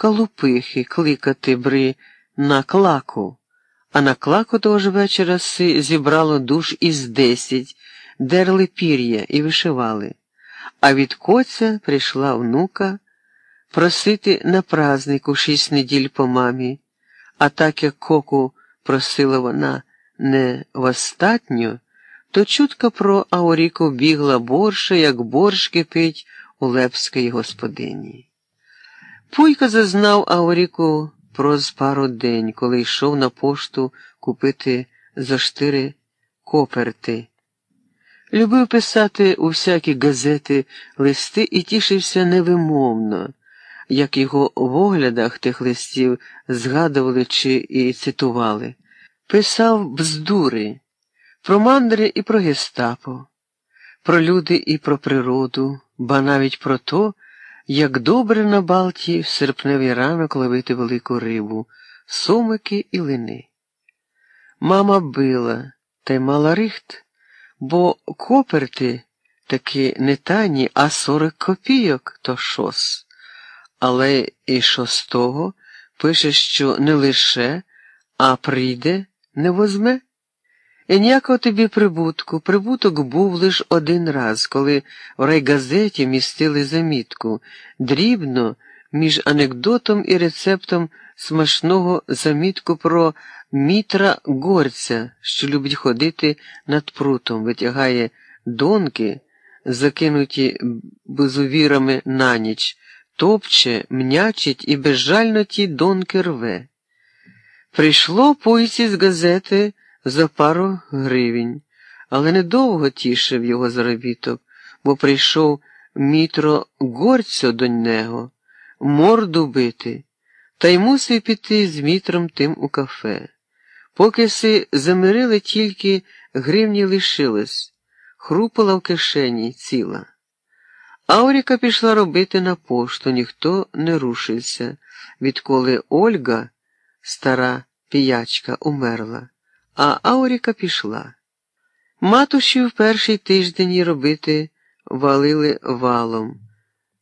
калупихи кликати бри на клаку, а на клаку того ж вечора си зібрало душ із десять, дерли пір'я і вишивали. А від коця прийшла внука просити на празднику шість неділь по мамі, а так як коку просила вона не в остатню, то чутка про Аоріку бігла борше, як борщ кипить у лепської господині. Пуйка зазнав Аоріку проз пару день, коли йшов на пошту купити за штири коперти. Любив писати у всякі газети листи і тішився невимовно, як його в оглядах тих листів згадували чи і цитували. Писав бздури про мандри і про гестапо, про люди і про природу, ба навіть про то, як добре на Балті в серпневий ранок ловити велику рибу, сумики і лини. Мама била та й мала рихт, бо коперти таки не тані, а сорок копійок то шос. Але і шостого пише, що не лише, а прийде, не возьме. І ніякого тобі прибутку. Прибуток був лише один раз, коли в райгазеті містили замітку дрібно між анекдотом і рецептом смачного замітку про мітра горця, що любить ходити над прутом, витягає донки, закинуті безувірами на ніч, топче, мнячить і безжально ті донки рве. Прийшло поїці з газети за пару гривень, але недовго тішив його заробіток, бо прийшов мітро горцьо до нього, морду бити, та й мусив піти з мітром тим у кафе. Поки си замирили, тільки гривні лишилось, хрупала в кишені ціла. Ауріка пішла робити на пошту, ніхто не рушився, відколи Ольга, стара піячка, умерла а Ауріка пішла. Матуші в перший тиждень робити валили валом,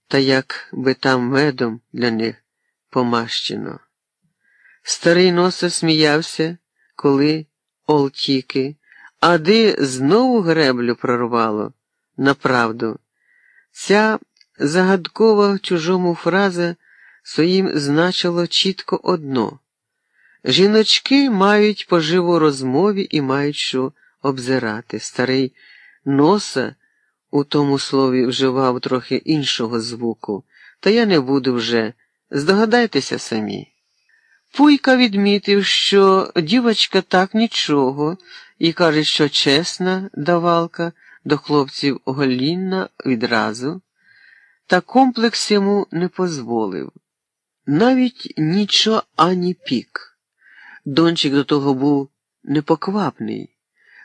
та як би там медом для них помащено. Старий носа сміявся, коли олтіки, а де знову греблю прорвало. Направду, ця загадкова чужому фраза своїм значило чітко одно. Жіночки мають поживу розмові і мають що обзирати. Старий носа у тому слові вживав трохи іншого звуку, та я не буду вже. Здогадайтеся самі. Пуйка відмітив, що дівочка так нічого, і каже, що чесна давалка до хлопців голінна відразу, та комплекс йому не дозволив. Навіть нічого ані пік. Дончик до того був непоквапний,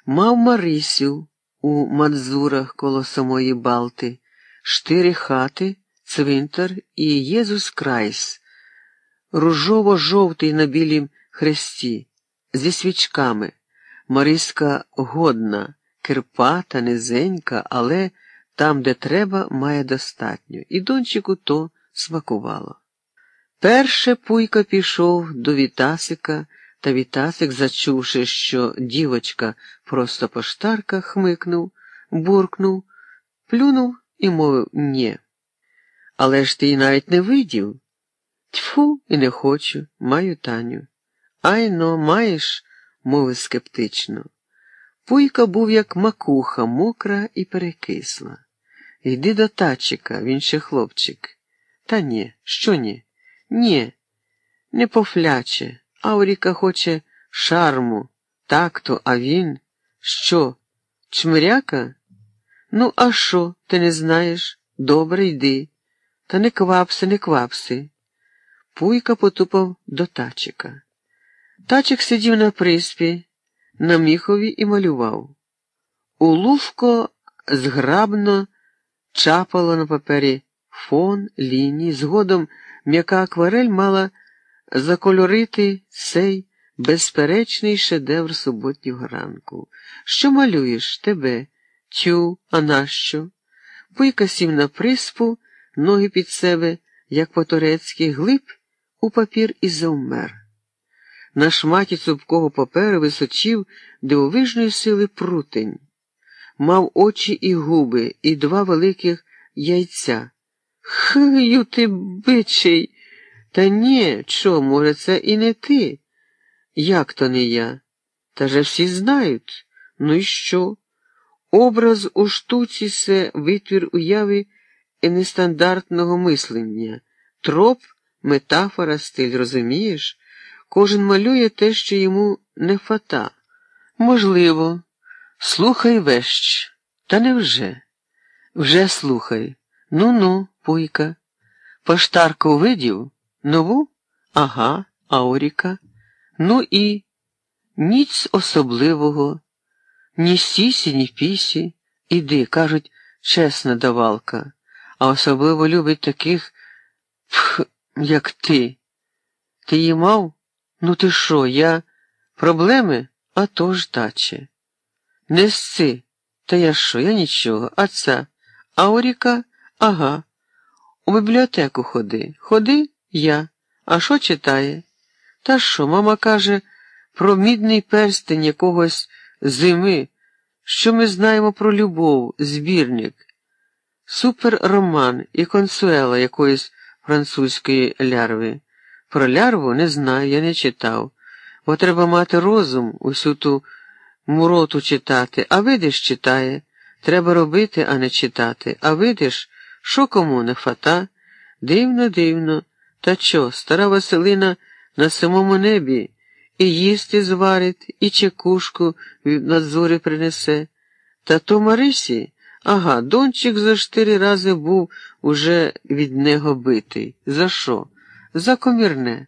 мав Марисю у Мадзурах коло самої Балти, штири хати, цвинтар і Єзус Крайс, ружово-жовтий на білім хресті, зі свічками. Мариська годна, кирпата, низенька, але там, де треба, має достатньо, і дончику то смакувало. Перше пуйка пішов до Вітасика. Та Вітасик, зачувши, що дівочка просто поштарка, хмикнув, буркнув, плюнув і мовив «нє». Але ж ти й навіть не видів. Тьфу, і не хочу, маю Таню. Айно, маєш, мовив скептично. Пуйка був, як макуха, мокра і перекисла. Йди до тачика, він ще хлопчик. Та ні, що ні? Ні, не пофляче. Ауріка хоче шарму, такту, а він що? Чмиряка? Ну, а що, ти не знаєш? Добре йди. Та не квапси, не квапси. Пуйка потупав до тачика. Тачик сидів на приспі, на міхові і малював. Улувко зграбно чапало на папері фон, лінії, згодом м'яка акварель мала закольорити цей безперечний шедевр суботнього ранку. Що малюєш тебе? Тю, а нащо? Пуйка сів на приспу, ноги під себе, як по турецьки, глиб у папір і завмер. На шматі цупкого паперу височив дивовижної сили прутень, мав очі і губи, і два великих яйця. Хию ти, бичий. Та ні, чо, може, це і не ти? Як то не я? Та же всі знають. Ну і що? Образ у штуці це витвір уяви і нестандартного мислення, троп, метафора, стиль, розумієш? Кожен малює те, що йому не фата. Можливо, слухай вещ. Та невже? Вже слухай. Ну ну, пуйка. Поштарку видів? Нову? Ага, Ауріка. Ну і ніц особливого, ні сісі, ні пісі. Іди, кажуть, чесна давалка, а особливо любить таких, пх, як ти. Ти її мав? Ну ти що, я? Проблеми? А то ж даче. Не сси. Та я що, я нічого. А ця? Ауріка? Ага. У бібліотеку ходи. Ходи я. А що читає? Та що, мама каже про мідний перстень якогось зими, що ми знаємо про любов, збірник, суперроман і консуела якоїсь французької лярви. Про лярву не знаю, я не читав, бо треба мати розум усю ту муроту читати, а видиш, читає. Треба робити, а не читати. А видиш, що кому не фата? Дивно, дивно. Та чо, стара Василина на самому небі і їсти зварить, і чекушку надзорі принесе. Та то Марисі, ага, дончик за чотири рази був уже від нього битий. За що? За комірне.